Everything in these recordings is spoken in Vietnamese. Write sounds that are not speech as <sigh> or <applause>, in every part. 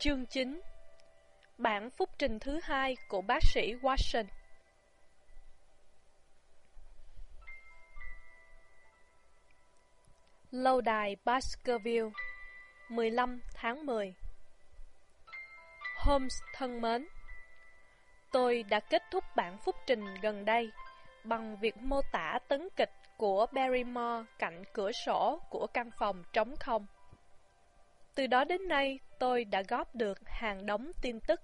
Chương 9 Bản phúc trình thứ hai của bác sĩ Watson. Lâu đài Baskerville 15 tháng 10 Holmes thân mến, Tôi đã kết thúc bản phúc trình gần đây bằng việc mô tả tấn kịch của Barrymore cạnh cửa sổ của căn phòng trống không. Từ đó đến nay, tôi đã góp được hàng đống tin tức.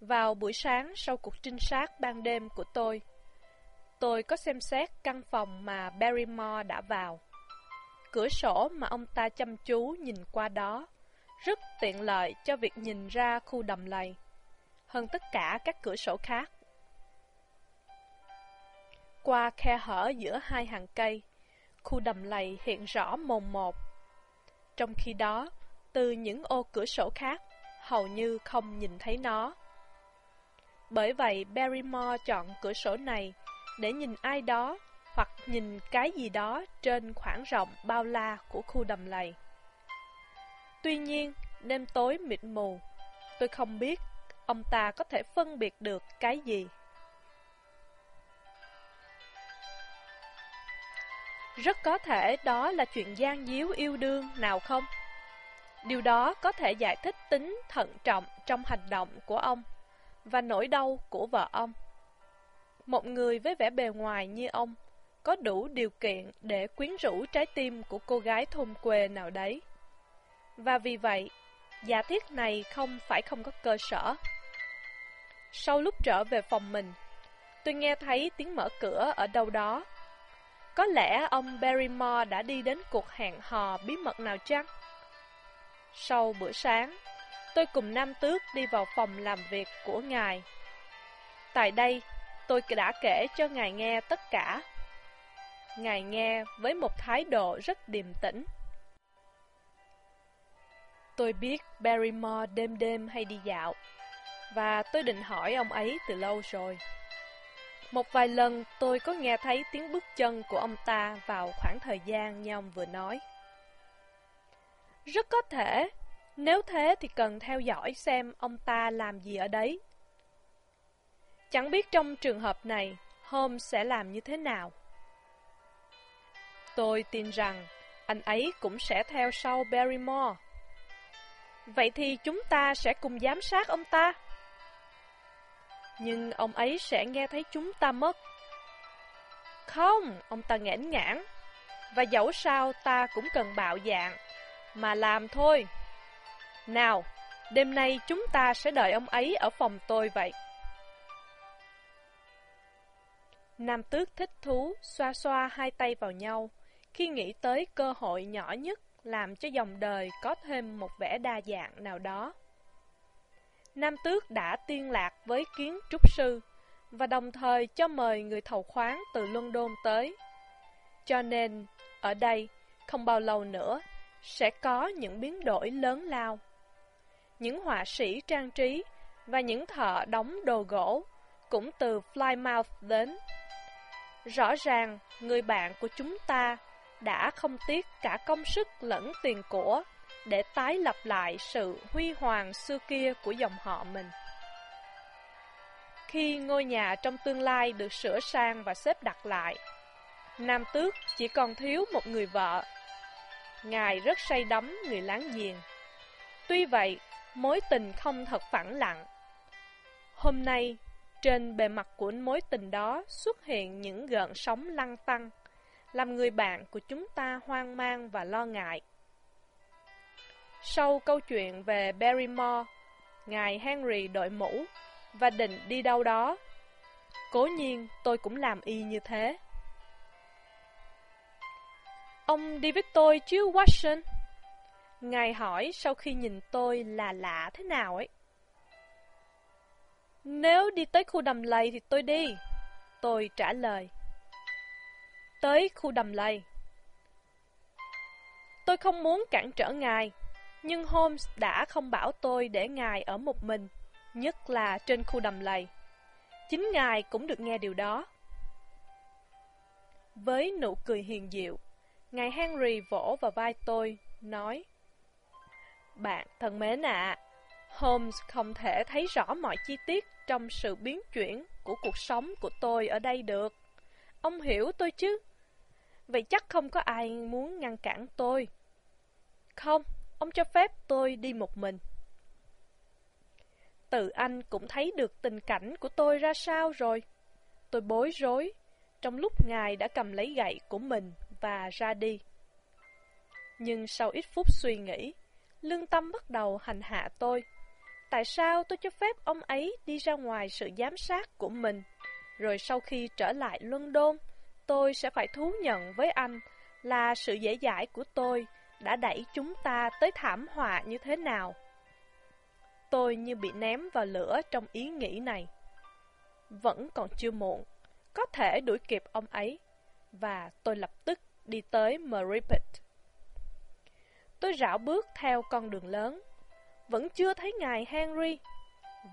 Vào buổi sáng sau cuộc trinh sát ban đêm của tôi, tôi có xem xét căn phòng mà Barrymore đã vào. Cửa sổ mà ông ta chăm chú nhìn qua đó, rất tiện lợi cho việc nhìn ra khu đầm lầy, hơn tất cả các cửa sổ khác. Qua khe hở giữa hai hàng cây, khu đầm lầy hiện rõ mồn một. Trong khi đó, từ những ô cửa sổ khác, hầu như không nhìn thấy nó. Bởi vậy, Barrymore chọn cửa sổ này để nhìn ai đó hoặc nhìn cái gì đó trên khoảng rộng bao la của khu đầm lầy. Tuy nhiên, đêm tối mịt mù, tôi không biết ông ta có thể phân biệt được cái gì. Rất có thể đó là chuyện gian díu yêu đương nào không? Điều đó có thể giải thích tính thận trọng trong hành động của ông và nỗi đau của vợ ông. Một người với vẻ bề ngoài như ông có đủ điều kiện để quyến rũ trái tim của cô gái thôn quê nào đấy. Và vì vậy, giả thiết này không phải không có cơ sở. Sau lúc trở về phòng mình, tôi nghe thấy tiếng mở cửa ở đâu đó. Có lẽ ông Barrymore đã đi đến cuộc hẹn hò bí mật nào chăng? Sau bữa sáng, tôi cùng Nam Tước đi vào phòng làm việc của ngài. Tại đây, tôi đã kể cho ngài nghe tất cả. Ngài nghe với một thái độ rất điềm tĩnh. Tôi biết Barrymore đêm đêm hay đi dạo, và tôi định hỏi ông ấy từ lâu rồi. Một vài lần tôi có nghe thấy tiếng bước chân của ông ta vào khoảng thời gian như ông vừa nói. Rất có thể, nếu thế thì cần theo dõi xem ông ta làm gì ở đấy. Chẳng biết trong trường hợp này, Holmes sẽ làm như thế nào. Tôi tin rằng anh ấy cũng sẽ theo sau Barrymore. Vậy thì chúng ta sẽ cùng giám sát ông ta. Nhưng ông ấy sẽ nghe thấy chúng ta mất. Không, ông ta nghẽn ngãn. Và dẫu sao ta cũng cần bạo dạng mà làm thôi. Nào, đêm nay chúng ta sẽ đợi ông ấy ở phòng tôi vậy. Nam tước thích thú, xoa xoa hai tay vào nhau, khi nghĩ tới cơ hội nhỏ nhất làm cho dòng đời có thêm một vẻ đa dạng nào đó. Nam tước đã tiên lạc với kiến trúc sư, và đồng thời cho mời người thầu khoáng từ London tới. Cho nên, ở đây, không bao lâu nữa, sẽ có những biến đổi lớn lao. Những họa sĩ trang trí và những thợ đóng đồ gỗ cũng từ Plymouth đến. Rõ ràng, người bạn của chúng ta đã không tiếc cả công sức lẫn tiền của để tái lập lại sự huy hoàng xưa kia của dòng họ mình. Khi ngôi nhà trong tương lai được sửa sang và xếp đặt lại, Nam Tước chỉ còn thiếu một người vợ Ngài rất say đắm người láng giềng. Tuy vậy, mối tình không thật phẳng lặng. Hôm nay, trên bề mặt của mối tình đó xuất hiện những gợn sóng lăng tăng, làm người bạn của chúng ta hoang mang và lo ngại. Sau câu chuyện về Barrymore, ngài Henry đội mũ và định đi đâu đó. Cố nhiên, tôi cũng làm y như thế. Ông đi với tôi chứ Watson? Ngài hỏi sau khi nhìn tôi là lạ thế nào ấy. Nếu đi tới khu đầm lầy thì tôi đi. Tôi trả lời. Tới khu đầm lầy. Tôi không muốn cản trở ngài, nhưng Holmes đã không bảo tôi để ngài ở một mình, nhất là trên khu đầm lầy. Chính ngài cũng được nghe điều đó. Với nụ cười hiền diệu, Ngài Henry vỗ vào vai tôi, nói Bạn thân mến ạ, à, Holmes không thể thấy rõ mọi chi tiết trong sự biến chuyển của cuộc sống của tôi ở đây được. Ông hiểu tôi chứ? Vậy chắc không có ai muốn ngăn cản tôi. Không, ông cho phép tôi đi một mình. Tự anh cũng thấy được tình cảnh của tôi ra sao rồi. Tôi bối rối, trong lúc ngài đã cầm lấy gậy của mình và ra đi. Nhưng sau ít phút suy nghĩ, lương tâm bắt đầu hành hạ tôi. Tại sao tôi cho phép ông ấy đi ra ngoài sự giám sát của mình, rồi sau khi trở lại London, tôi sẽ phải thú nhận với anh là sự dễ dãi của tôi đã đẩy chúng ta tới thảm họa như thế nào. Tôi như bị ném vào lửa trong ý nghĩ này. Vẫn còn chưa muộn, có thể đuổi kịp ông ấy, và tôi lập tức đi tới Meripit. Tôi rảo bước theo con đường lớn, vẫn chưa thấy ngài Henry.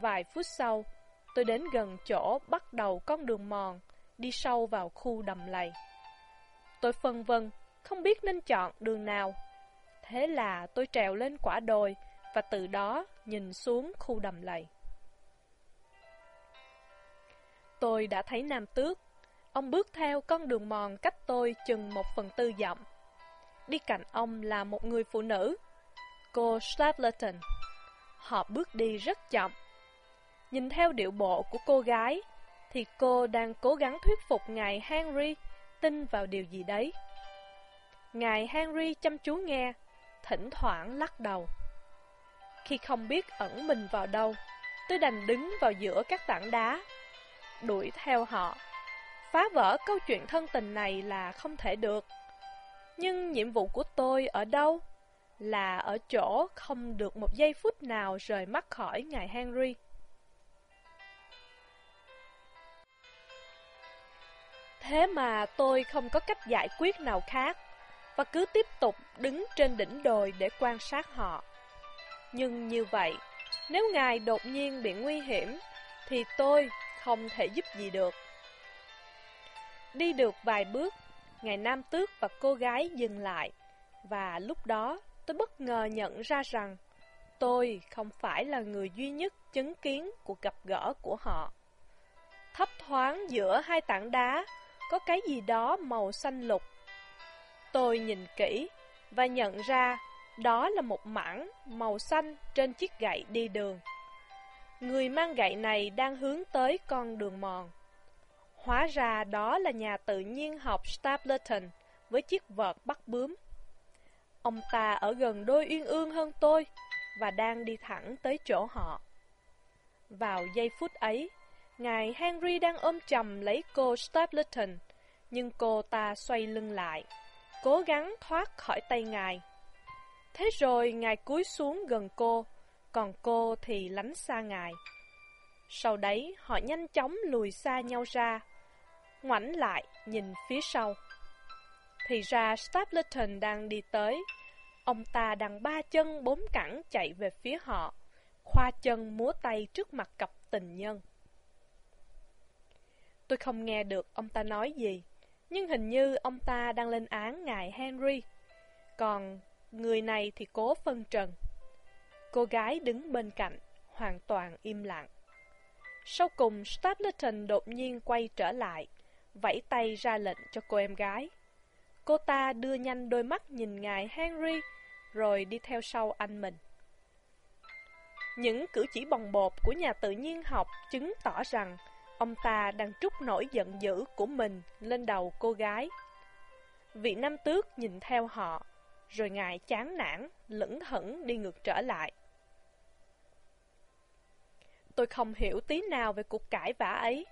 Vài phút sau, tôi đến gần chỗ bắt đầu con đường mòn, đi sâu vào khu đầm lầy. Tôi phân vân, không biết nên chọn đường nào. Thế là tôi trèo lên quả đồi và từ đó nhìn xuống khu đầm lầy. Tôi đã thấy Nam Tước. Ông bước theo con đường mòn cách tôi chừng một phần tư dặm. Đi cạnh ông là một người phụ nữ, cô Stapleton. Họ bước đi rất chậm. Nhìn theo điệu bộ của cô gái, thì cô đang cố gắng thuyết phục ngài Henry tin vào điều gì đấy. Ngài Henry chăm chú nghe, thỉnh thoảng lắc đầu. Khi không biết ẩn mình vào đâu, tôi đành đứng vào giữa các tảng đá, đuổi theo họ. Phá vỡ câu chuyện thân tình này là không thể được. Nhưng nhiệm vụ của tôi ở đâu? Là ở chỗ không được một giây phút nào rời mắt khỏi ngài Henry. Thế mà tôi không có cách giải quyết nào khác, và cứ tiếp tục đứng trên đỉnh đồi để quan sát họ. Nhưng như vậy, nếu ngài đột nhiên bị nguy hiểm, thì tôi không thể giúp gì được. Đi được vài bước, ngài Nam Tước và cô gái dừng lại, và lúc đó tôi bất ngờ nhận ra rằng tôi không phải là người duy nhất chứng kiến cuộc gặp gỡ của họ. Thấp thoáng giữa hai tảng đá, có cái gì đó màu xanh lục. Tôi nhìn kỹ và nhận ra đó là một mảng màu xanh trên chiếc gậy đi đường. Người mang gậy này đang hướng tới con đường mòn. Hóa ra đó là nhà tự nhiên học Stapleton với chiếc vợt bắt bướm. Ông ta ở gần đôi uyên ương hơn tôi và đang đi thẳng tới chỗ họ. Vào giây phút ấy, ngài Henry đang ôm chầm lấy cô Stapleton, nhưng cô ta xoay lưng lại, cố gắng thoát khỏi tay ngài. Thế rồi ngài cúi xuống gần cô, còn cô thì lánh xa ngài. Sau đấy họ nhanh chóng lùi xa nhau ra, ngoảnh lại nhìn phía sau. Thì ra Stapleton đang đi tới, ông ta đang ba chân bốn cẳng chạy về phía họ, khoa chân múa tay trước mặt cặp tình nhân. Tôi không nghe được ông ta nói gì, nhưng hình như ông ta đang lên án ngài Henry. Còn người này thì cố phân trần. Cô gái đứng bên cạnh, hoàn toàn im lặng. Sau cùng, Stapleton đột nhiên quay trở lại, vẫy tay ra lệnh cho cô em gái. Cô ta đưa nhanh đôi mắt nhìn ngài Henry, rồi đi theo sau anh mình. Những cử chỉ bồng bột của nhà tự nhiên học chứng tỏ rằng ông ta đang trút nỗi giận dữ của mình lên đầu cô gái. Vị nam tước nhìn theo họ, rồi ngài chán nản, lững thững đi ngược trở lại. Tôi không hiểu tí nào về cuộc cãi vã ấy.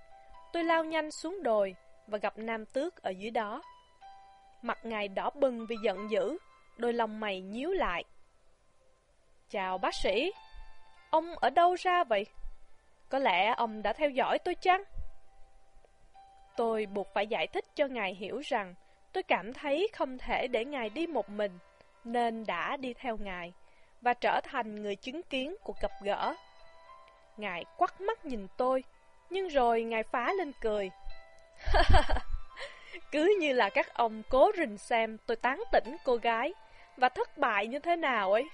Tôi lao nhanh xuống đồi và gặp nam tước ở dưới đó. Mặt ngài đỏ bừng vì giận dữ, đôi lòng mày nhíu lại. Chào bác sĩ, ông ở đâu ra vậy? Có lẽ ông đã theo dõi tôi chăng? Tôi buộc phải giải thích cho ngài hiểu rằng tôi cảm thấy không thể để ngài đi một mình, nên đã đi theo ngài và trở thành người chứng kiến cuộc gặp gỡ. Ngài quắt mắt nhìn tôi, nhưng rồi ngài phá lên cười. <laughs> Cứ như là các ông cố rình xem tôi tán tỉnh cô gái và thất bại như thế nào ấy.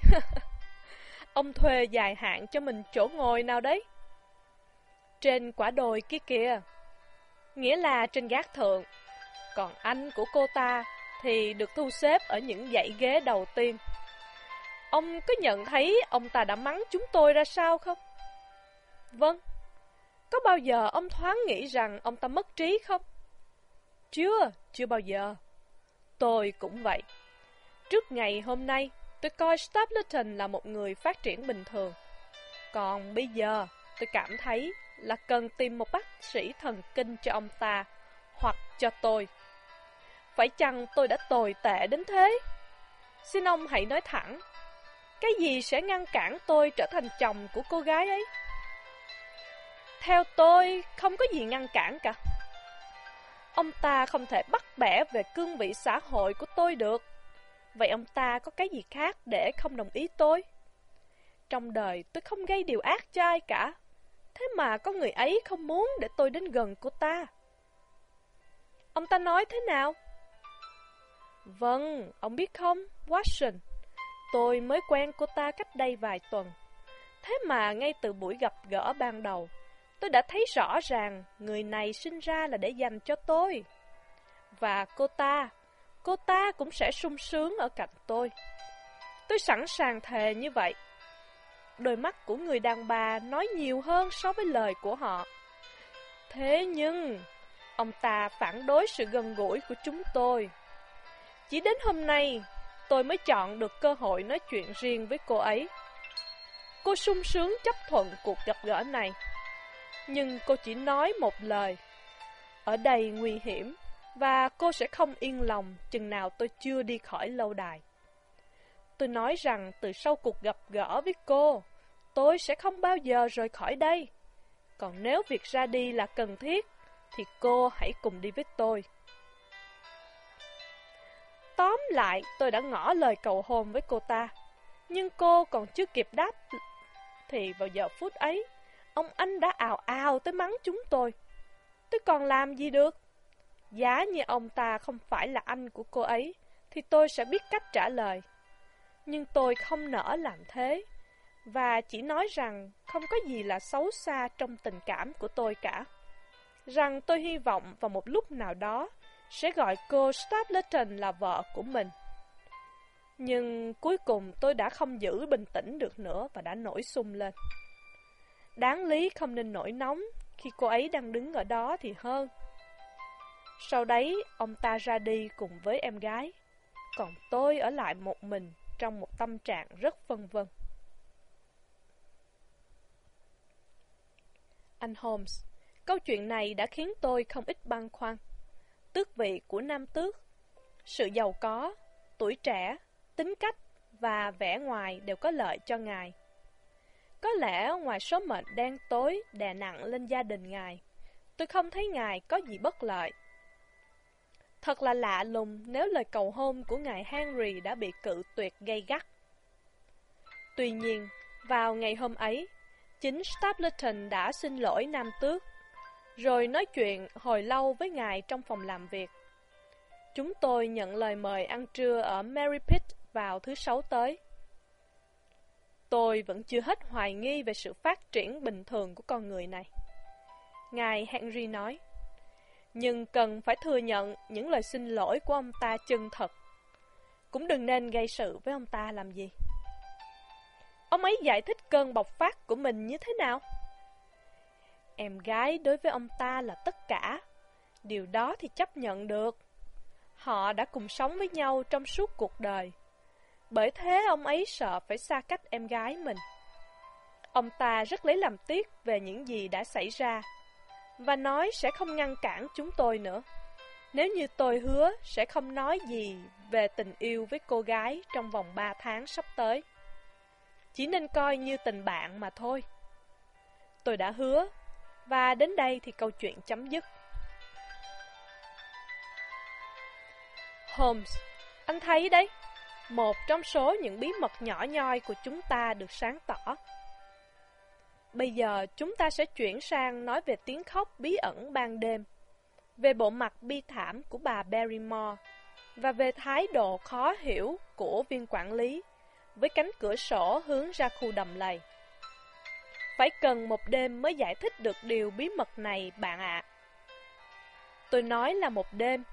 <laughs> ông thuê dài hạn cho mình chỗ ngồi nào đấy? Trên quả đồi kia kìa. Nghĩa là trên gác thượng. Còn anh của cô ta thì được thu xếp ở những dãy ghế đầu tiên. Ông có nhận thấy ông ta đã mắng chúng tôi ra sao không? Vâng. Có bao giờ ông thoáng nghĩ rằng ông ta mất trí không? Chưa, chưa bao giờ. Tôi cũng vậy. Trước ngày hôm nay, tôi coi Stapleton là một người phát triển bình thường. Còn bây giờ, tôi cảm thấy là cần tìm một bác sĩ thần kinh cho ông ta, hoặc cho tôi. Phải chăng tôi đã tồi tệ đến thế? Xin ông hãy nói thẳng, cái gì sẽ ngăn cản tôi trở thành chồng của cô gái ấy? Theo tôi, không có gì ngăn cản cả. Ông ta không thể bắt bẻ về cương vị xã hội của tôi được. Vậy ông ta có cái gì khác để không đồng ý tôi? Trong đời tôi không gây điều ác cho ai cả. Thế mà có người ấy không muốn để tôi đến gần cô ta. Ông ta nói thế nào? Vâng, ông biết không, Watson, tôi mới quen cô ta cách đây vài tuần. Thế mà ngay từ buổi gặp gỡ ban đầu, tôi đã thấy rõ ràng người này sinh ra là để dành cho tôi. Và cô ta, cô ta cũng sẽ sung sướng ở cạnh tôi. Tôi sẵn sàng thề như vậy. Đôi mắt của người đàn bà nói nhiều hơn so với lời của họ. Thế nhưng, ông ta phản đối sự gần gũi của chúng tôi. Chỉ đến hôm nay, tôi mới chọn được cơ hội nói chuyện riêng với cô ấy. Cô sung sướng chấp thuận cuộc gặp gỡ này. Nhưng cô chỉ nói một lời. Ở đây nguy hiểm, và cô sẽ không yên lòng chừng nào tôi chưa đi khỏi lâu đài. Tôi nói rằng từ sau cuộc gặp gỡ với cô, tôi sẽ không bao giờ rời khỏi đây. Còn nếu việc ra đi là cần thiết, thì cô hãy cùng đi với tôi. Tóm lại, tôi đã ngỏ lời cầu hôn với cô ta. Nhưng cô còn chưa kịp đáp, thì vào giờ phút ấy, ông anh đã ào ào tới mắng chúng tôi. Tôi còn làm gì được? Giá như ông ta không phải là anh của cô ấy, thì tôi sẽ biết cách trả lời. Nhưng tôi không nỡ làm thế, và chỉ nói rằng không có gì là xấu xa trong tình cảm của tôi cả. Rằng tôi hy vọng vào một lúc nào đó sẽ gọi cô Stapleton là vợ của mình. Nhưng cuối cùng tôi đã không giữ bình tĩnh được nữa và đã nổi sung lên. Đáng lý không nên nổi nóng khi cô ấy đang đứng ở đó thì hơn. Sau đấy, ông ta ra đi cùng với em gái, còn tôi ở lại một mình trong một tâm trạng rất vân vân. Anh Holmes, câu chuyện này đã khiến tôi không ít băn khoăn. Tước vị của nam tước, sự giàu có, tuổi trẻ, tính cách và vẻ ngoài đều có lợi cho ngài. Có lẽ ngoài số mệnh đen tối đè nặng lên gia đình ngài, tôi không thấy ngài có gì bất lợi. Thật là lạ lùng nếu lời cầu hôn của ngài Henry đã bị cự tuyệt gay gắt. Tuy nhiên, vào ngày hôm ấy, chính Stapleton đã xin lỗi Nam Tước, rồi nói chuyện hồi lâu với ngài trong phòng làm việc. Chúng tôi nhận lời mời ăn trưa ở Mary Pitt vào thứ sáu tới. Tôi vẫn chưa hết hoài nghi về sự phát triển bình thường của con người này. Ngài Henry nói, nhưng cần phải thừa nhận những lời xin lỗi của ông ta chân thật. Cũng đừng nên gây sự với ông ta làm gì. Ông ấy giải thích cơn bộc phát của mình như thế nào? Em gái đối với ông ta là tất cả. Điều đó thì chấp nhận được. Họ đã cùng sống với nhau trong suốt cuộc đời. Bởi thế ông ấy sợ phải xa cách em gái mình. Ông ta rất lấy làm tiếc về những gì đã xảy ra và nói sẽ không ngăn cản chúng tôi nữa. Nếu như tôi hứa sẽ không nói gì về tình yêu với cô gái trong vòng 3 tháng sắp tới. Chỉ nên coi như tình bạn mà thôi. Tôi đã hứa, và đến đây thì câu chuyện chấm dứt. Holmes, anh thấy đấy, một trong số những bí mật nhỏ nhoi của chúng ta được sáng tỏ. Bây giờ chúng ta sẽ chuyển sang nói về tiếng khóc bí ẩn ban đêm, về bộ mặt bi thảm của bà Barrymore, và về thái độ khó hiểu của viên quản lý, với cánh cửa sổ hướng ra khu đầm lầy. Phải cần một đêm mới giải thích được điều bí mật này bạn ạ. Tôi nói là một đêm,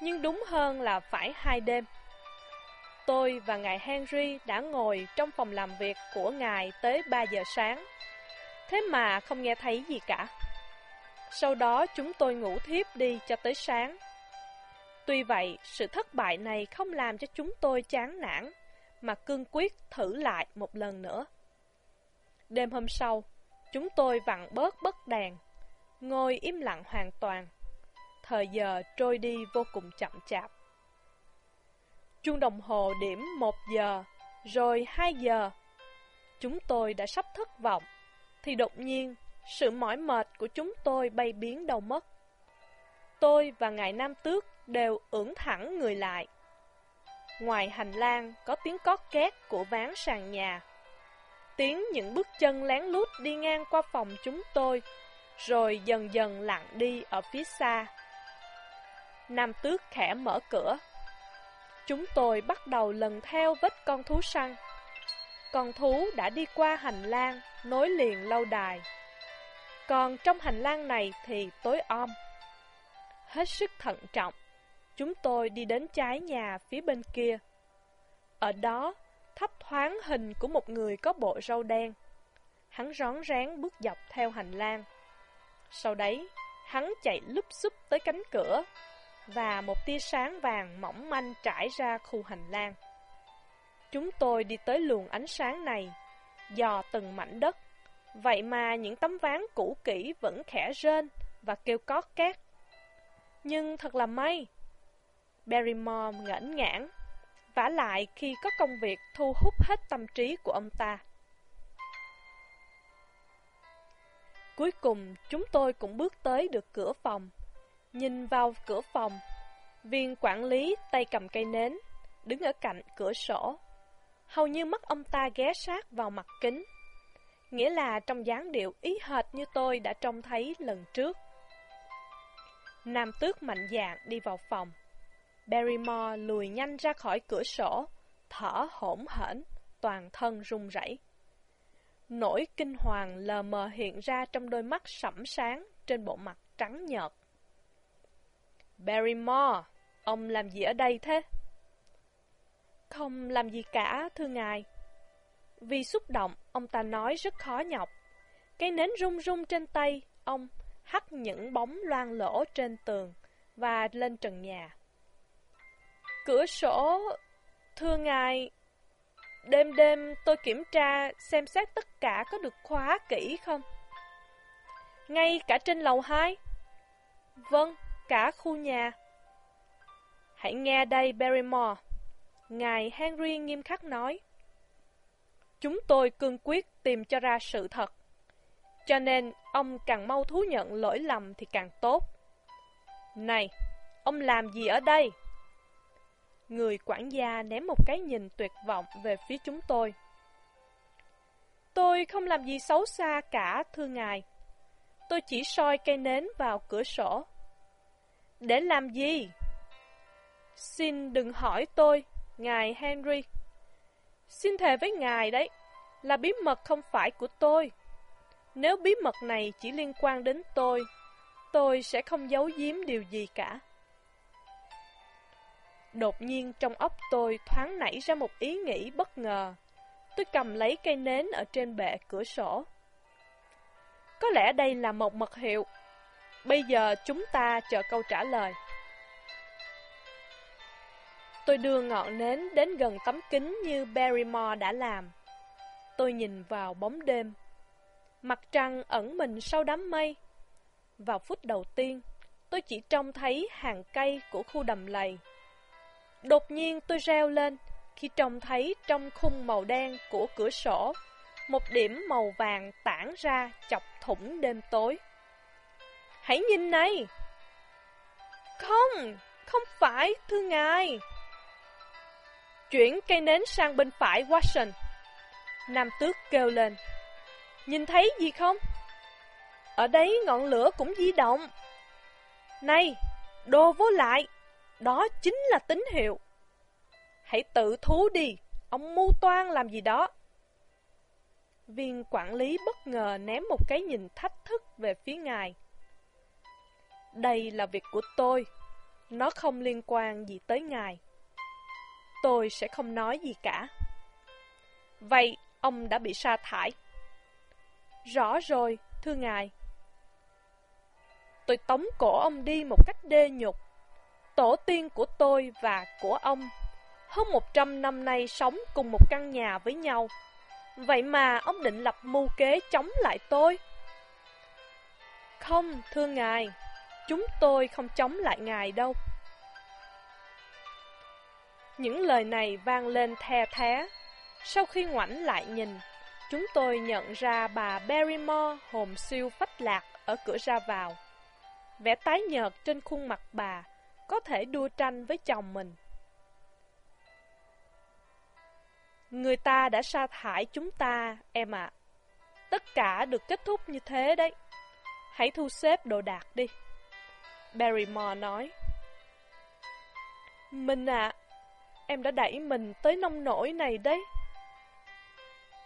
nhưng đúng hơn là phải hai đêm. Tôi và ngài Henry đã ngồi trong phòng làm việc của ngài tới 3 giờ sáng. Thế mà không nghe thấy gì cả. Sau đó chúng tôi ngủ thiếp đi cho tới sáng. Tuy vậy, sự thất bại này không làm cho chúng tôi chán nản, mà cương quyết thử lại một lần nữa. Đêm hôm sau, chúng tôi vặn bớt bất đèn, ngồi im lặng hoàn toàn. Thời giờ trôi đi vô cùng chậm chạp. Chuông đồng hồ điểm 1 giờ, rồi 2 giờ. Chúng tôi đã sắp thất vọng, thì đột nhiên, sự mỏi mệt của chúng tôi bay biến đâu mất. Tôi và ngài Nam Tước đều ưỡn thẳng người lại. Ngoài hành lang có tiếng cót két của ván sàn nhà. Tiếng những bước chân lén lút đi ngang qua phòng chúng tôi, rồi dần dần lặng đi ở phía xa. Nam Tước khẽ mở cửa. Chúng tôi bắt đầu lần theo vết con thú săn. Con thú đã đi qua hành lang, nối liền lâu đài. Còn trong hành lang này thì tối om. Hết sức thận trọng, chúng tôi đi đến trái nhà phía bên kia. Ở đó, thấp thoáng hình của một người có bộ râu đen. Hắn rón rén bước dọc theo hành lang. Sau đấy, hắn chạy lúp xúp tới cánh cửa, và một tia sáng vàng mỏng manh trải ra khu hành lang. Chúng tôi đi tới luồng ánh sáng này, dò từng mảnh đất. Vậy mà những tấm ván cũ kỹ vẫn khẽ rên và kêu cót két. Nhưng thật là may. Barrymore ngẩn ngãn, vả lại khi có công việc thu hút hết tâm trí của ông ta. Cuối cùng, chúng tôi cũng bước tới được cửa phòng. Nhìn vào cửa phòng, viên quản lý tay cầm cây nến, đứng ở cạnh cửa sổ. Hầu như mắt ông ta ghé sát vào mặt kính. Nghĩa là trong dáng điệu ý hệt như tôi đã trông thấy lần trước. Nam tước mạnh dạn đi vào phòng. Barrymore lùi nhanh ra khỏi cửa sổ, thở hổn hển, toàn thân run rẩy. Nỗi kinh hoàng lờ mờ hiện ra trong đôi mắt sẫm sáng trên bộ mặt trắng nhợt. Barrymore, ông làm gì ở đây thế? Không làm gì cả, thưa ngài. Vì xúc động, ông ta nói rất khó nhọc. Cây nến rung rung trên tay, ông hắt những bóng loang lỗ trên tường và lên trần nhà. Cửa sổ, thưa ngài, đêm đêm tôi kiểm tra xem xét tất cả có được khóa kỹ không? Ngay cả trên lầu 2? Vâng, cả khu nhà. Hãy nghe đây Barrymore. Ngài Henry nghiêm khắc nói. Chúng tôi cương quyết tìm cho ra sự thật. Cho nên, ông càng mau thú nhận lỗi lầm thì càng tốt. Này, ông làm gì ở đây? Người quản gia ném một cái nhìn tuyệt vọng về phía chúng tôi. Tôi không làm gì xấu xa cả, thưa ngài. Tôi chỉ soi cây nến vào cửa sổ. Để làm gì? Xin đừng hỏi tôi, ngài Henry. Xin thề với ngài đấy, là bí mật không phải của tôi. Nếu bí mật này chỉ liên quan đến tôi, tôi sẽ không giấu giếm điều gì cả. Đột nhiên trong óc tôi thoáng nảy ra một ý nghĩ bất ngờ. Tôi cầm lấy cây nến ở trên bệ cửa sổ. Có lẽ đây là một mật hiệu. Bây giờ chúng ta chờ câu trả lời. Tôi đưa ngọn nến đến gần tấm kính như Barrymore đã làm. Tôi nhìn vào bóng đêm. Mặt trăng ẩn mình sau đám mây. Vào phút đầu tiên, tôi chỉ trông thấy hàng cây của khu đầm lầy. Đột nhiên tôi reo lên khi trông thấy trong khung màu đen của cửa sổ, một điểm màu vàng tản ra chọc thủng đêm tối. Hãy nhìn này! Không, không phải, thưa ngài. Chuyển cây nến sang bên phải Watson. Nam tước kêu lên. Nhìn thấy gì không? Ở đấy ngọn lửa cũng di động. Này, đồ vô lại, đó chính là tín hiệu. Hãy tự thú đi, ông mưu toan làm gì đó. Viên quản lý bất ngờ ném một cái nhìn thách thức về phía ngài. Đây là việc của tôi, nó không liên quan gì tới ngài. Tôi sẽ không nói gì cả. Vậy, ông đã bị sa thải. Rõ rồi, thưa ngài. Tôi tống cổ ông đi một cách đê nhục. Tổ tiên của tôi và của ông hơn một trăm năm nay sống cùng một căn nhà với nhau. Vậy mà ông định lập mưu kế chống lại tôi? Không, thưa ngài, chúng tôi không chống lại ngài đâu. Những lời này vang lên the thé. Sau khi ngoảnh lại nhìn, chúng tôi nhận ra bà Barrymore hồn siêu phách lạc ở cửa ra vào. Vẻ tái nhợt trên khuôn mặt bà có thể đua tranh với chồng mình. Người ta đã sa thải chúng ta, em ạ. Tất cả được kết thúc như thế đấy. Hãy thu xếp đồ đạc đi. Barrymore nói. Mình ạ, em đã đẩy mình tới nông nổi này đấy.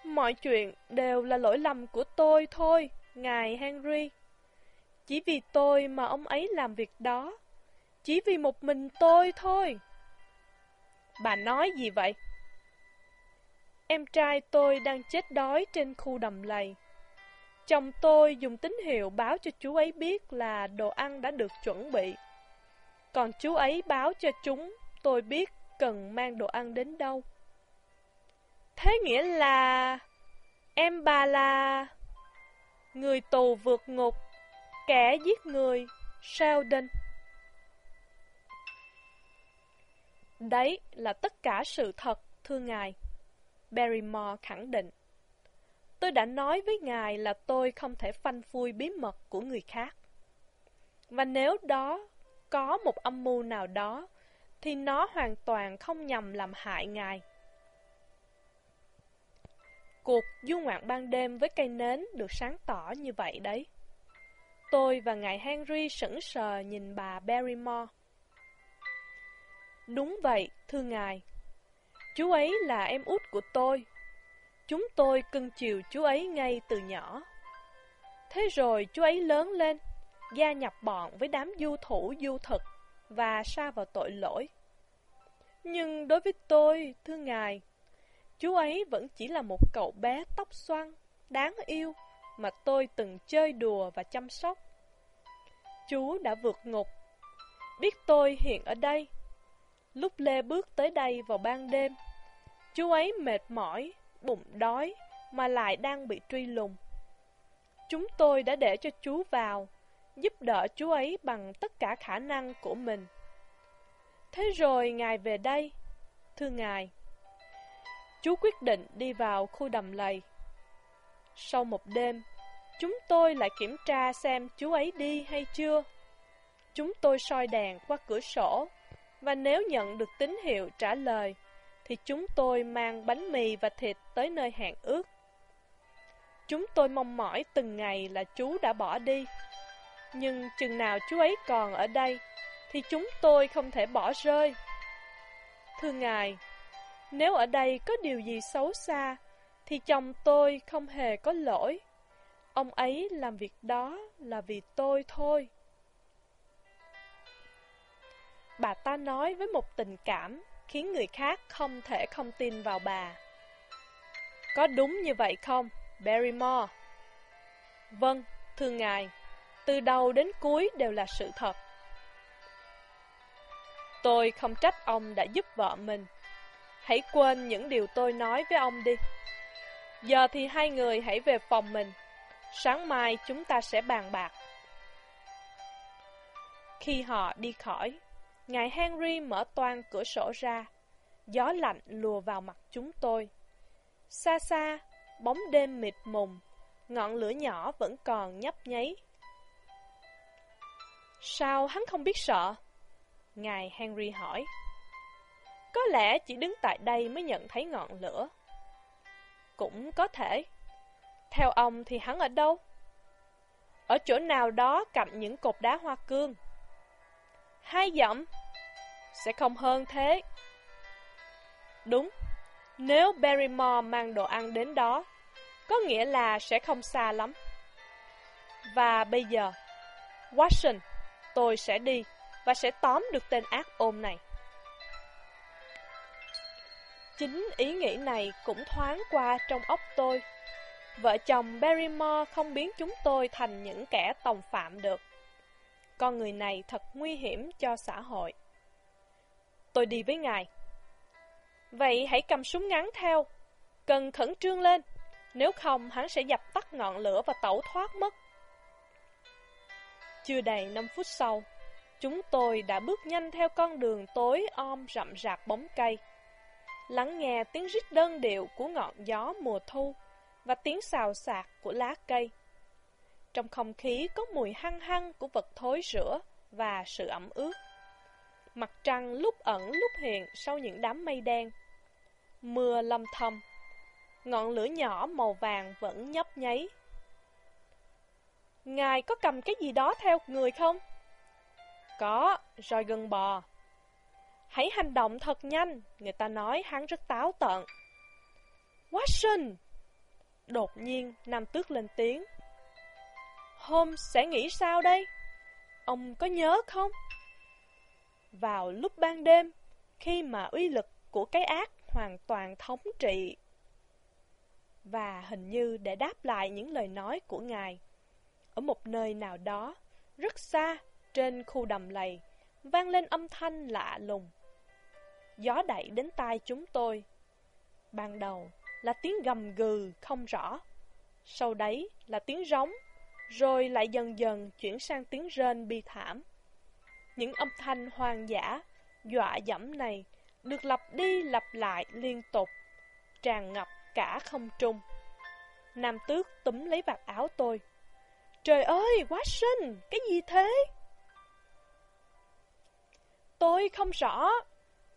Mọi chuyện đều là lỗi lầm của tôi thôi, ngài Henry. Chỉ vì tôi mà ông ấy làm việc đó. Chỉ vì một mình tôi thôi. Bà nói gì vậy? Em trai tôi đang chết đói trên khu đầm lầy. Chồng tôi dùng tín hiệu báo cho chú ấy biết là đồ ăn đã được chuẩn bị. Còn chú ấy báo cho chúng tôi biết cần mang đồ ăn đến đâu. Thế nghĩa là... Em bà là... Người tù vượt ngục, kẻ giết người, Sheldon. Đấy là tất cả sự thật, thưa ngài. Barrymore khẳng định. Tôi đã nói với ngài là tôi không thể phanh phui bí mật của người khác. Và nếu đó có một âm mưu nào đó, thì nó hoàn toàn không nhằm làm hại ngài. Cuộc du ngoạn ban đêm với cây nến được sáng tỏ như vậy đấy. Tôi và ngài Henry sững sờ nhìn bà Barrymore. Đúng vậy, thưa ngài. Chú ấy là em út của tôi. Chúng tôi cưng chiều chú ấy ngay từ nhỏ. Thế rồi chú ấy lớn lên, gia nhập bọn với đám du thủ du thực và sa vào tội lỗi. Nhưng đối với tôi, thưa ngài, chú ấy vẫn chỉ là một cậu bé tóc xoăn, đáng yêu mà tôi từng chơi đùa và chăm sóc. Chú đã vượt ngục, biết tôi hiện ở đây. Lúc Lê bước tới đây vào ban đêm, chú ấy mệt mỏi, bụng đói, mà lại đang bị truy lùng. Chúng tôi đã để cho chú vào, giúp đỡ chú ấy bằng tất cả khả năng của mình. Thế rồi ngài về đây, thưa ngài. Chú quyết định đi vào khu đầm lầy. Sau một đêm, chúng tôi lại kiểm tra xem chú ấy đi hay chưa. Chúng tôi soi đèn qua cửa sổ, và nếu nhận được tín hiệu trả lời, thì chúng tôi mang bánh mì và thịt tới nơi hẹn ước. Chúng tôi mong mỏi từng ngày là chú đã bỏ đi. Nhưng chừng nào chú ấy còn ở đây, thì chúng tôi không thể bỏ rơi. Thưa Ngài, nếu ở đây có điều gì xấu xa, thì chồng tôi không hề có lỗi. Ông ấy làm việc đó là vì tôi thôi. Bà ta nói với một tình cảm khiến người khác không thể không tin vào bà. Có đúng như vậy không, Barrymore? Vâng, thưa ngài, từ đầu đến cuối đều là sự thật. Tôi không trách ông đã giúp vợ mình. Hãy quên những điều tôi nói với ông đi. Giờ thì hai người hãy về phòng mình. Sáng mai chúng ta sẽ bàn bạc. Khi họ đi khỏi, ngài Henry mở toan cửa sổ ra. Gió lạnh lùa vào mặt chúng tôi. Xa xa, bóng đêm mịt mùng, ngọn lửa nhỏ vẫn còn nhấp nháy. Sao hắn không biết sợ? Ngài Henry hỏi. Có lẽ chỉ đứng tại đây mới nhận thấy ngọn lửa. Cũng có thể. Theo ông thì hắn ở đâu? Ở chỗ nào đó cạnh những cột đá hoa cương. Hai dặm. Sẽ không hơn thế. Đúng. Nếu Barrymore mang đồ ăn đến đó, có nghĩa là sẽ không xa lắm. Và bây giờ, Watson, tôi sẽ đi và sẽ tóm được tên ác ôn này. Chính ý nghĩ này cũng thoáng qua trong óc tôi. Vợ chồng Barrymore không biến chúng tôi thành những kẻ tòng phạm được. Con người này thật nguy hiểm cho xã hội. Tôi đi với ngài. Vậy hãy cầm súng ngắn theo. Cần khẩn trương lên. Nếu không, hắn sẽ dập tắt ngọn lửa và tẩu thoát mất. Chưa đầy 5 phút sau, chúng tôi đã bước nhanh theo con đường tối om rậm rạp bóng cây. Lắng nghe tiếng rít đơn điệu của ngọn gió mùa thu và tiếng xào xạc của lá cây. Trong không khí có mùi hăng hăng của vật thối rữa và sự ẩm ướt. Mặt trăng lúc ẩn lúc hiện sau những đám mây đen. Mưa lâm thầm. Ngọn lửa nhỏ màu vàng vẫn nhấp nháy. Ngài có cầm cái gì đó theo người không? Có, roi gân bò. Hãy hành động thật nhanh, người ta nói hắn rất táo tợn. Watson! Đột nhiên, Nam Tước lên tiếng. Hôm sẽ nghĩ sao đây? Ông có nhớ không? Vào lúc ban đêm, khi mà uy lực của cái ác hoàn toàn thống trị. Và hình như để đáp lại những lời nói của Ngài, ở một nơi nào đó, rất xa, trên khu đầm lầy, vang lên âm thanh lạ lùng. Gió đẩy đến tai chúng tôi. Ban đầu là tiếng gầm gừ không rõ, sau đấy là tiếng rống, rồi lại dần dần chuyển sang tiếng rên bi thảm. Những âm thanh hoang dã, dọa dẫm này được lặp đi lặp lại liên tục, tràn ngập cả không trung. Nam tước túm lấy vạt áo tôi. Trời ơi, Watson, cái gì thế? Tôi không rõ.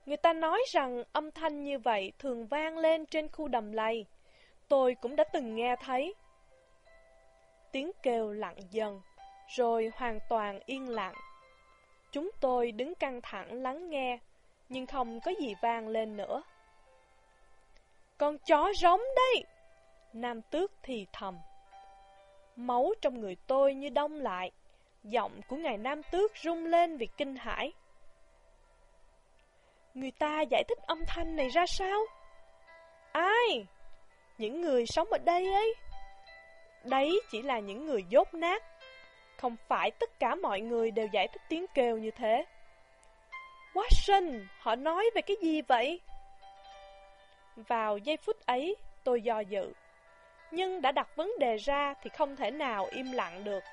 Người ta nói rằng âm thanh như vậy thường vang lên trên khu đầm lầy. Tôi cũng đã từng nghe thấy. Tiếng kêu lặng dần, rồi hoàn toàn yên lặng. Chúng tôi đứng căng thẳng lắng nghe, nhưng không có gì vang lên nữa. Con chó rống đây! Nam tước thì thầm. Máu trong người tôi như đông lại, giọng của ngài Nam tước rung lên vì kinh hãi. Người ta giải thích âm thanh này ra sao? Ai? Những người sống ở đây ấy. Đấy chỉ là những người dốt nát. Không phải tất cả mọi người đều giải thích tiếng kêu như thế. Watson, họ nói về cái gì vậy? Vào giây phút ấy, tôi do dự. Nhưng đã đặt vấn đề ra thì không thể nào im lặng được.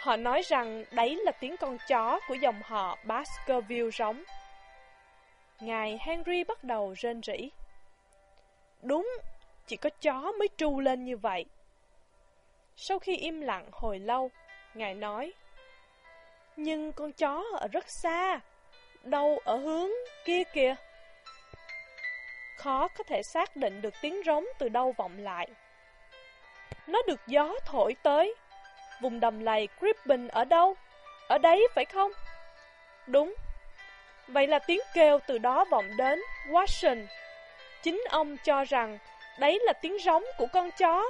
Họ nói rằng đấy là tiếng con chó của dòng họ Baskerville rống. Ngài Henry bắt đầu rên rỉ. Đúng, chỉ có chó mới tru lên như vậy. Sau khi im lặng hồi lâu, Ngài nói, Nhưng con chó ở rất xa, đâu ở hướng kia kìa. Khó có thể xác định được tiếng rống từ đâu vọng lại. Nó được gió thổi tới, Vùng đầm lầy Crippen ở đâu? Ở đấy phải không? Đúng. Vậy là tiếng kêu từ đó vọng đến Watson. Chính ông cho rằng đấy là tiếng rống của con chó.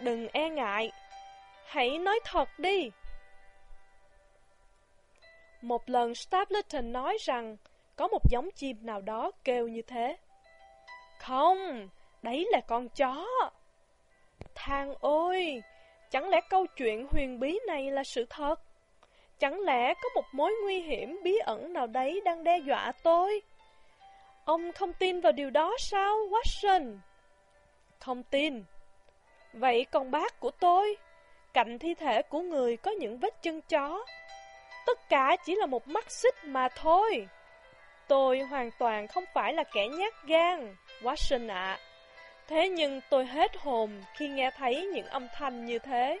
Đừng e ngại. Hãy nói thật đi. Một lần Stapleton nói rằng có một giống chim nào đó kêu như thế. Không, đấy là con chó. Thang ơi, Chẳng lẽ câu chuyện huyền bí này là sự thật? Chẳng lẽ có một mối nguy hiểm bí ẩn nào đấy đang đe dọa tôi? Ông không tin vào điều đó sao, Watson? Không tin. Vậy còn bác của tôi? Cạnh thi thể của người có những vết chân chó. Tất cả chỉ là một mắt xích mà thôi. Tôi hoàn toàn không phải là kẻ nhát gan, Watson ạ. À. Thế nhưng tôi hết hồn khi nghe thấy những âm thanh như thế.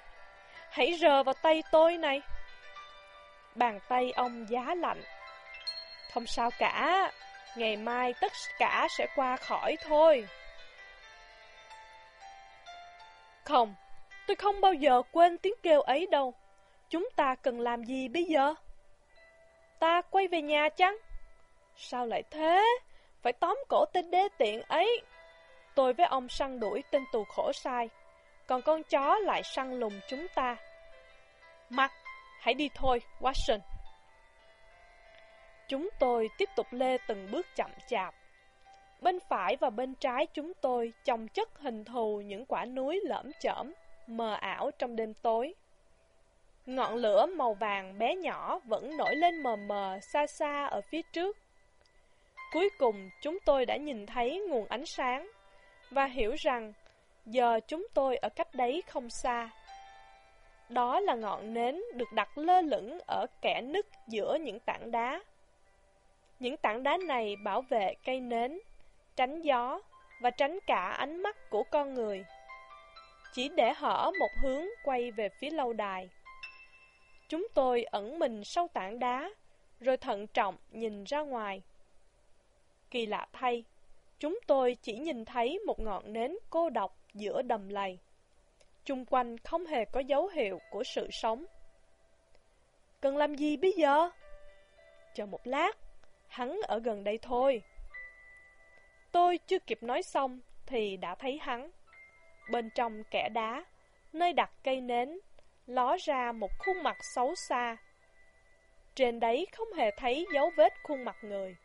Hãy rờ vào tay tôi này. Bàn tay ông giá lạnh. Không sao cả, ngày mai tất cả sẽ qua khỏi thôi. Không, tôi không bao giờ quên tiếng kêu ấy đâu. Chúng ta cần làm gì bây giờ? Ta quay về nhà chăng? Sao lại thế? Phải tóm cổ tên đê tiện ấy. Tôi với ông săn đuổi tên tù khổ sai, còn con chó lại săn lùng chúng ta. Mặt, hãy đi thôi, Watson. Chúng tôi tiếp tục lê từng bước chậm chạp. Bên phải và bên trái chúng tôi chồng chất hình thù những quả núi lởm chởm, mờ ảo trong đêm tối. Ngọn lửa màu vàng bé nhỏ vẫn nổi lên mờ mờ xa xa ở phía trước. Cuối cùng chúng tôi đã nhìn thấy nguồn ánh sáng và hiểu rằng giờ chúng tôi ở cách đấy không xa. Đó là ngọn nến được đặt lơ lửng ở kẻ nứt giữa những tảng đá. Những tảng đá này bảo vệ cây nến, tránh gió và tránh cả ánh mắt của con người. Chỉ để hở một hướng quay về phía lâu đài. Chúng tôi ẩn mình sau tảng đá, rồi thận trọng nhìn ra ngoài. Kỳ lạ thay, chúng tôi chỉ nhìn thấy một ngọn nến cô độc giữa đầm lầy. chung quanh không hề có dấu hiệu của sự sống. Cần làm gì bây giờ? Chờ một lát, hắn ở gần đây thôi. Tôi chưa kịp nói xong thì đã thấy hắn. Bên trong kẻ đá, nơi đặt cây nến, ló ra một khuôn mặt xấu xa. Trên đấy không hề thấy dấu vết khuôn mặt người.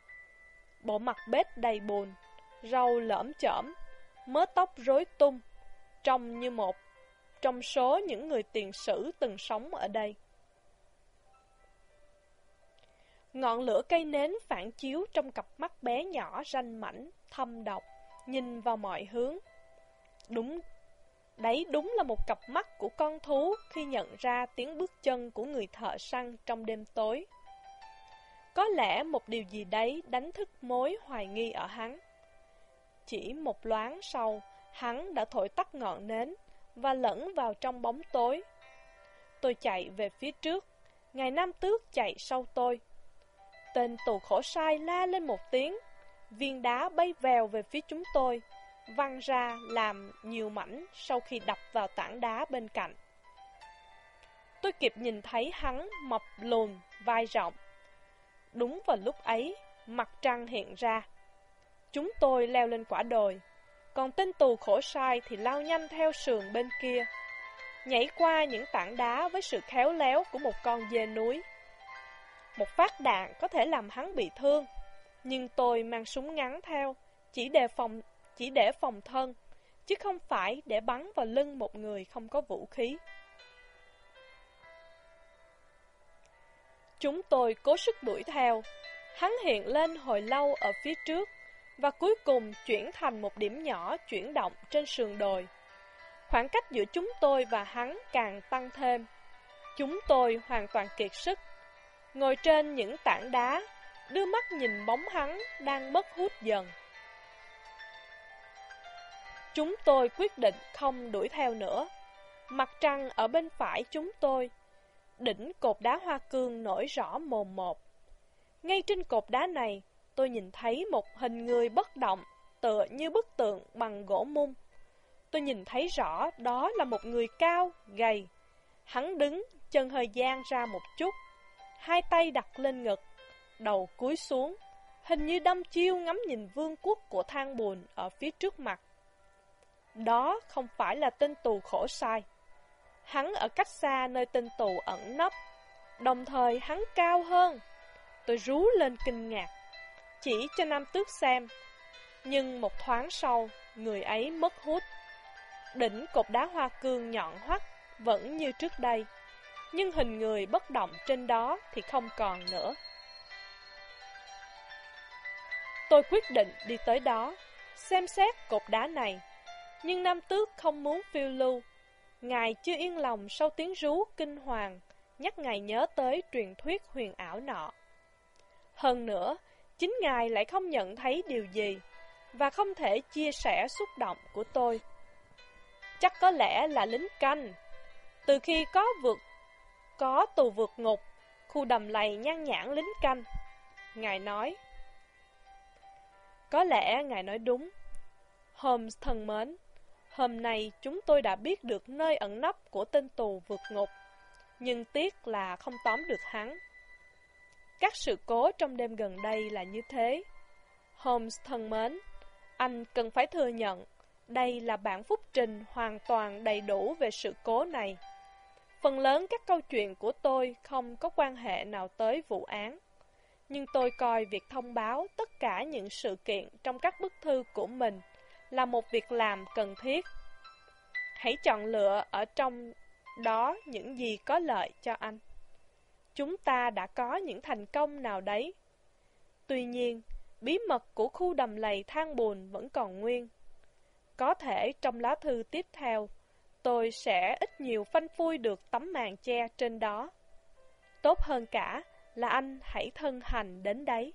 Bộ mặt bết đầy bùn râu lởm chởm, mớ tóc rối tung, trông như một trong số những người tiền sử từng sống ở đây. Ngọn lửa cây nến phản chiếu trong cặp mắt bé nhỏ ranh mảnh, thâm độc, nhìn vào mọi hướng. Đúng, đấy đúng là một cặp mắt của con thú khi nhận ra tiếng bước chân của người thợ săn trong đêm tối. Có lẽ một điều gì đấy đánh thức mối hoài nghi ở hắn. Chỉ một loáng sau, hắn đã thổi tắt ngọn nến và lẫn vào trong bóng tối. Tôi chạy về phía trước, ngày Nam Tước chạy sau tôi. Tên tù khổ sai la lên một tiếng, viên đá bay vèo về phía chúng tôi, văng ra làm nhiều mảnh sau khi đập vào tảng đá bên cạnh. Tôi kịp nhìn thấy hắn mập lùn, vai rộng. Đúng vào lúc ấy, mặt trăng hiện ra. Chúng tôi leo lên quả đồi, còn tên tù khổ sai thì lao nhanh theo sườn bên kia, nhảy qua những tảng đá với sự khéo léo của một con dê núi. Một phát đạn có thể làm hắn bị thương, nhưng tôi mang súng ngắn theo, chỉ để phòng, chỉ để phòng thân, chứ không phải để bắn vào lưng một người không có vũ khí. Chúng tôi cố sức đuổi theo, hắn hiện lên hồi lâu ở phía trước, và cuối cùng chuyển thành một điểm nhỏ chuyển động trên sườn đồi. Khoảng cách giữa chúng tôi và hắn càng tăng thêm. Chúng tôi hoàn toàn kiệt sức. Ngồi trên những tảng đá, đưa mắt nhìn bóng hắn đang mất hút dần. Chúng tôi quyết định không đuổi theo nữa. Mặt trăng ở bên phải chúng tôi. Đỉnh cột đá hoa cương nổi rõ mồm một. Ngay trên cột đá này, tôi nhìn thấy một hình người bất động, tựa như bức tượng bằng gỗ mung. Tôi nhìn thấy rõ đó là một người cao, gầy. Hắn đứng, chân hơi dang ra một chút, hai tay đặt lên ngực, đầu cúi xuống, hình như đâm chiêu ngắm nhìn vương quốc của thang buồn ở phía trước mặt. Đó không phải là tên tù khổ sai. Hắn ở cách xa nơi tên tù ẩn nấp, đồng thời hắn cao hơn. Tôi rú lên kinh ngạc chỉ cho Nam Tước xem. Nhưng một thoáng sau, người ấy mất hút. Đỉnh cột đá hoa cương nhọn hoắt vẫn như trước đây, nhưng hình người bất động trên đó thì không còn nữa. Tôi quyết định đi tới đó, xem xét cột đá này, nhưng Nam Tước không muốn phiêu lưu. Ngài chưa yên lòng sau tiếng rú kinh hoàng, nhắc Ngài nhớ tới truyền thuyết huyền ảo nọ. Hơn nữa, chính Ngài lại không nhận thấy điều gì và không thể chia sẻ xúc động của tôi. Chắc có lẽ là lính canh. Từ khi có vượt có tù vượt ngục, khu đầm lầy nhan nhãn lính canh. Ngài nói, Có lẽ Ngài nói đúng. Holmes thân mến, hôm nay chúng tôi đã biết được nơi ẩn nấp của tên tù vượt ngục, nhưng tiếc là không tóm được hắn. Các sự cố trong đêm gần đây là như thế. Holmes thân mến, anh cần phải thừa nhận, đây là bản phúc trình hoàn toàn đầy đủ về sự cố này. Phần lớn các câu chuyện của tôi không có quan hệ nào tới vụ án. Nhưng tôi coi việc thông báo tất cả những sự kiện trong các bức thư của mình là một việc làm cần thiết. Hãy chọn lựa ở trong đó những gì có lợi cho anh. Chúng ta đã có những thành công nào đấy. Tuy nhiên, bí mật của khu đầm lầy than bùn vẫn còn nguyên. Có thể trong lá thư tiếp theo, tôi sẽ ít nhiều phanh phui được tấm màn che trên đó. Tốt hơn cả là anh hãy thân hành đến đấy.